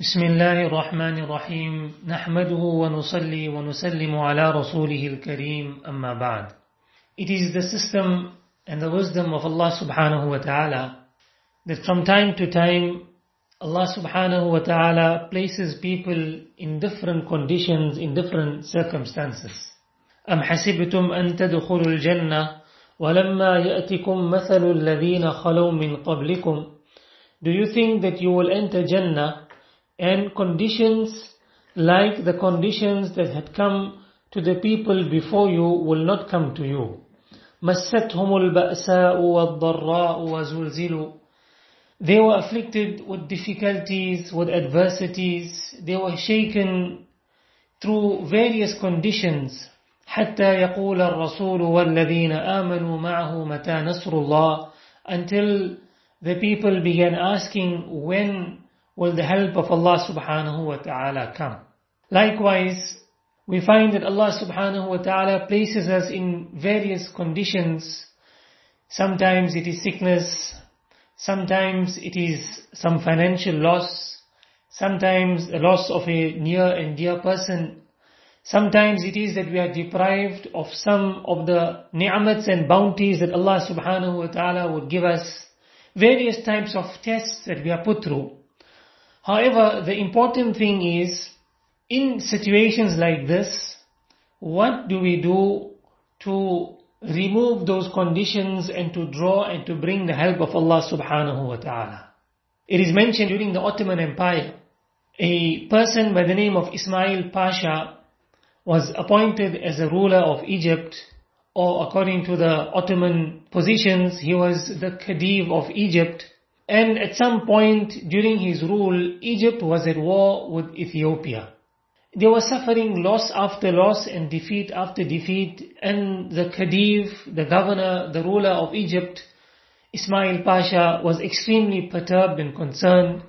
بسم الله الرحمن الرحيم نحمده ونصلي ونسلم على رسوله الكريم أما بعد It is the system and the wisdom of Allah subhanahu wa ta'ala that from time to time Allah subhanahu wa ta'ala places people in different conditions, in different circumstances. أم حسبتم أن تدخلوا الجنة ولما يأتكم مثل الذين خلوا من قبلكم Do you think that you will enter Jannah and conditions like the conditions that had come to the people before you will not come to you. مستهم البأساء والضراء وزلزلوا They were afflicted with difficulties, with adversities. They were shaken through various conditions. حتى يقول الرسول والذين آمنوا معه متى نصر الله until the people began asking when will the help of Allah subhanahu wa ta'ala come. Likewise, we find that Allah subhanahu wa ta'ala places us in various conditions. Sometimes it is sickness, sometimes it is some financial loss, sometimes the loss of a near and dear person, Sometimes it is that we are deprived of some of the ni'mats and bounties that Allah subhanahu wa ta'ala would give us. Various types of tests that we are put through. However, the important thing is, in situations like this, what do we do to remove those conditions and to draw and to bring the help of Allah subhanahu wa ta'ala? It is mentioned during the Ottoman Empire, a person by the name of Ismail Pasha was appointed as a ruler of Egypt, or according to the Ottoman positions, he was the Khedive of Egypt. And at some point during his rule, Egypt was at war with Ethiopia. They were suffering loss after loss and defeat after defeat, and the Khedive, the governor, the ruler of Egypt, Ismail Pasha, was extremely perturbed and concerned,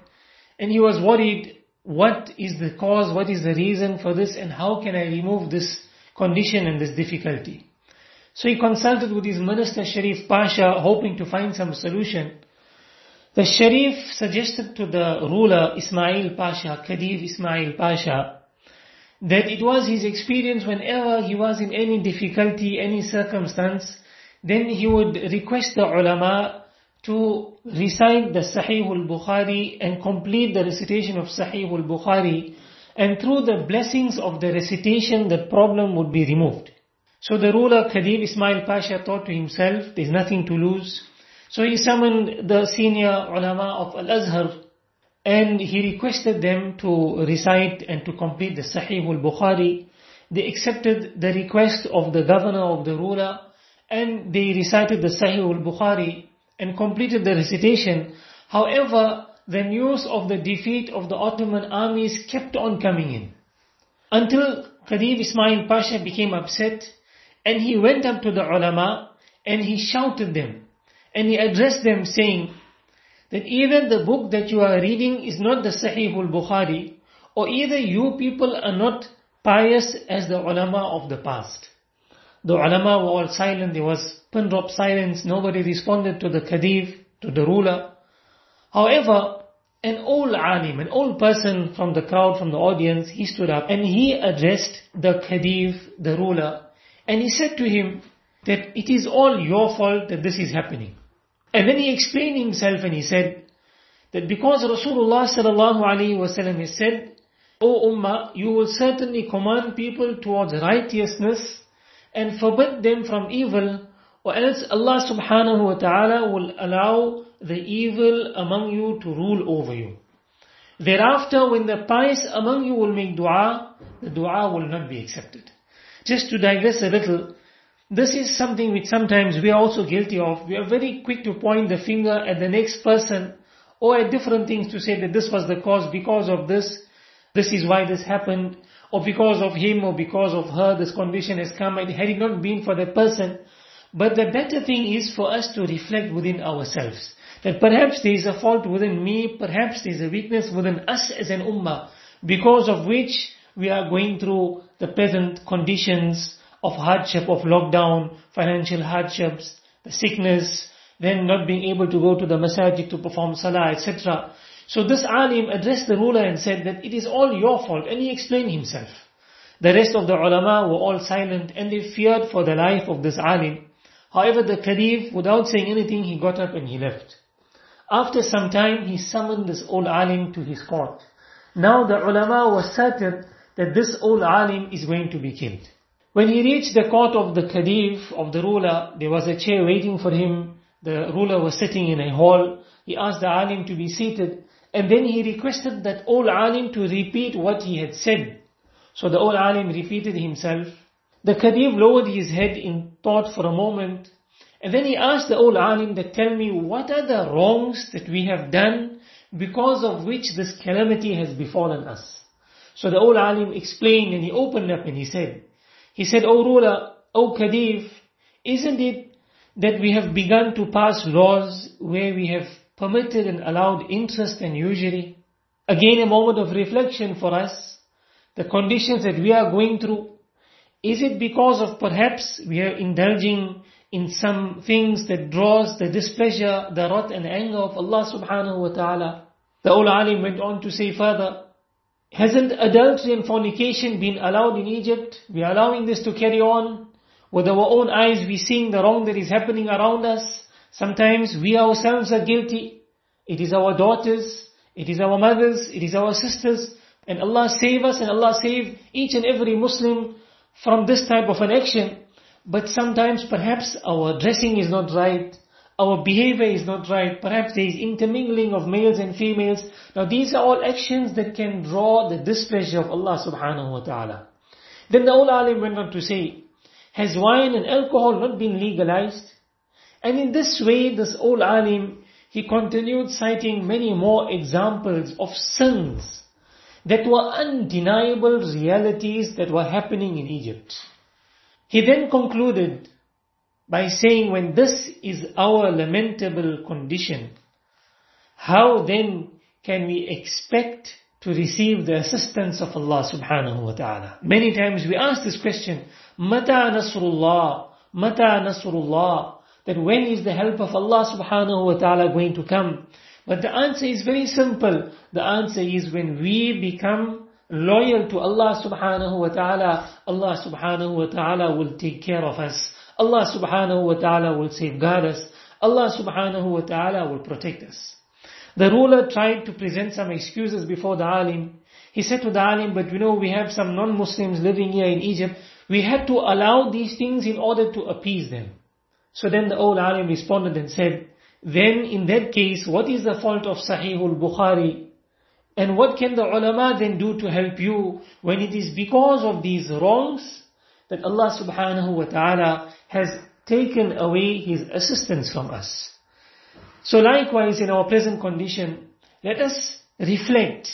and he was worried what is the cause, what is the reason for this, and how can I remove this condition and this difficulty. So he consulted with his minister Sharif Pasha, hoping to find some solution. The Sharif suggested to the ruler Ismail Pasha, Khedive Ismail Pasha, that it was his experience whenever he was in any difficulty, any circumstance, then he would request the ulama to recite the Sahih al-Bukhari and complete the recitation of Sahih al-Bukhari and through the blessings of the recitation the problem would be removed. So the ruler Khedive Ismail Pasha thought to himself, there's nothing to lose. So he summoned the senior ulama of Al-Azhar and he requested them to recite and to complete the Sahih al-Bukhari. They accepted the request of the governor of the ruler and they recited the Sahih al-Bukhari and completed the recitation. However, the news of the defeat of the Ottoman armies kept on coming in. Until Khedive Ismail Pasha became upset and he went up to the ulama and he shouted them and he addressed them saying that either the book that you are reading is not the Sahih al-Bukhari or either you people are not pious as the ulama of the past. The ulama were all silent, there was pin drop silence, nobody responded to the Khedive, to the ruler. However, an old alim, an old person from the crowd, from the audience, he stood up and he addressed the Khedive, the ruler, and he said to him that it is all your fault that this is happening. And then he explained himself and he said that because Rasulullah sallallahu alaihi wasallam has said, O Ummah, you will certainly command people towards righteousness and forbid them from evil or else Allah subhanahu wa ta'ala will allow the evil among you to rule over you. Thereafter, when the pious among you will make dua, the dua will not be accepted. Just to digress a little, this is something which sometimes we are also guilty of. We are very quick to point the finger at the next person or at different things to say that this was the cause because of this, this is why this happened, or because of him or because of her this condition has come. And had it not been for that person, but the better thing is for us to reflect within ourselves. That perhaps there is a fault within me, perhaps there is a weakness within us as an ummah, because of which we are going through the present conditions of hardship, of lockdown, financial hardships, the sickness, then not being able to go to the masajid to perform salah, etc. So this alim addressed the ruler and said that it is all your fault and he explained himself. The rest of the ulama were all silent and they feared for the life of this alim. However, the Khalif, without saying anything, he got up and he left. After some time, he summoned this old alim to his court. Now the ulama was certain that this old alim is going to be killed. When he reached the court of the Khalif, of the ruler, there was a chair waiting for him. The ruler was sitting in a hall. He asked the alim to be seated. And then he requested that old alim to repeat what he had said. So the old alim repeated himself. The Khalif lowered his head in thought for a moment. And then he asked the old alim that tell me what are the wrongs that we have done because of which this calamity has befallen us. So the old alim explained and he opened up and he said, he said, O ruler, O Khalif, isn't it that we have begun to pass laws where we have permitted and allowed interest and usury? Again a moment of reflection for us, the conditions that we are going through, is it because of perhaps we are indulging in some things that draws the displeasure, the wrath and anger of Allah subhanahu wa ta'ala? The old alim went on to say further, hasn't adultery and fornication been allowed in Egypt? We are allowing this to carry on. With our own eyes we seeing the wrong that is happening around us. Sometimes we ourselves are guilty. It is our daughters, it is our mothers, it is our sisters. And Allah save us and Allah save each and every Muslim from this type of an action. But sometimes perhaps our dressing is not right, our behavior is not right, perhaps there is intermingling of males and females. Now these are all actions that can draw the displeasure of Allah subhanahu wa ta'ala. Then the old alim went on to say, has wine and alcohol not been legalized? And in this way, this old alim, he continued citing many more examples of sins that were undeniable realities that were happening in Egypt. He then concluded by saying when this is our lamentable condition, how then can we expect to receive the assistance of Allah subhanahu wa ta'ala? Many times we ask this question, Mata Nasrullah? Mata Nasrullah? That when is the help of Allah subhanahu wa ta'ala going to come? But the answer is very simple. The answer is when we become loyal to Allah subhanahu wa ta'ala, Allah subhanahu wa ta'ala will take care of us. Allah subhanahu wa ta'ala will safeguard us. Allah subhanahu wa ta'ala will protect us. The ruler tried to present some excuses before the alim. He said to the alim, but you know, we have some non-Muslims living here in Egypt. We had to allow these things in order to appease them. So then the old alim responded and said, then in that case, what is the fault of Sahih al-Bukhari? And what can the ulama then do to help you when it is because of these wrongs that Allah subhanahu wa ta'ala has taken away His assistance from us? So likewise in our present condition, let us reflect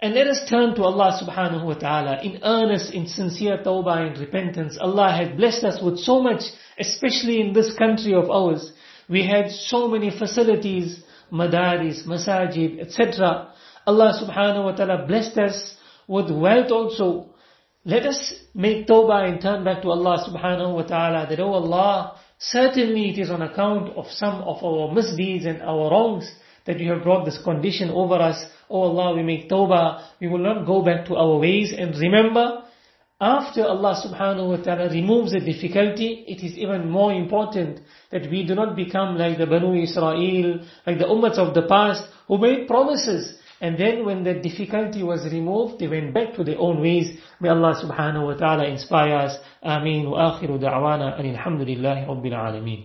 and let us turn to Allah subhanahu wa ta'ala in earnest, in sincere tawbah and repentance. Allah has blessed us with so much, especially in this country of ours. We had so many facilities, madaris, masajid, etc. Allah subhanahu wa ta'ala blessed us with wealth also. Let us make tawbah and turn back to Allah subhanahu wa ta'ala that, oh Allah, certainly it is on account of some of our misdeeds and our wrongs that you have brought this condition over us. Oh Allah, we make tawbah, we will not go back to our ways and remember, after Allah subhanahu wa ta'ala removes the difficulty, it is even more important that we do not become like the Banu Israel, like the ummahs of the past, who made promises. And then when the difficulty was removed, they went back to their own ways. May Allah subhanahu wa ta'ala inspire us. Ameen. Wa akhiru da'wana. Alhamdulillahi rabbil alameen.